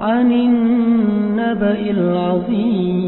عن النبأ العظيم.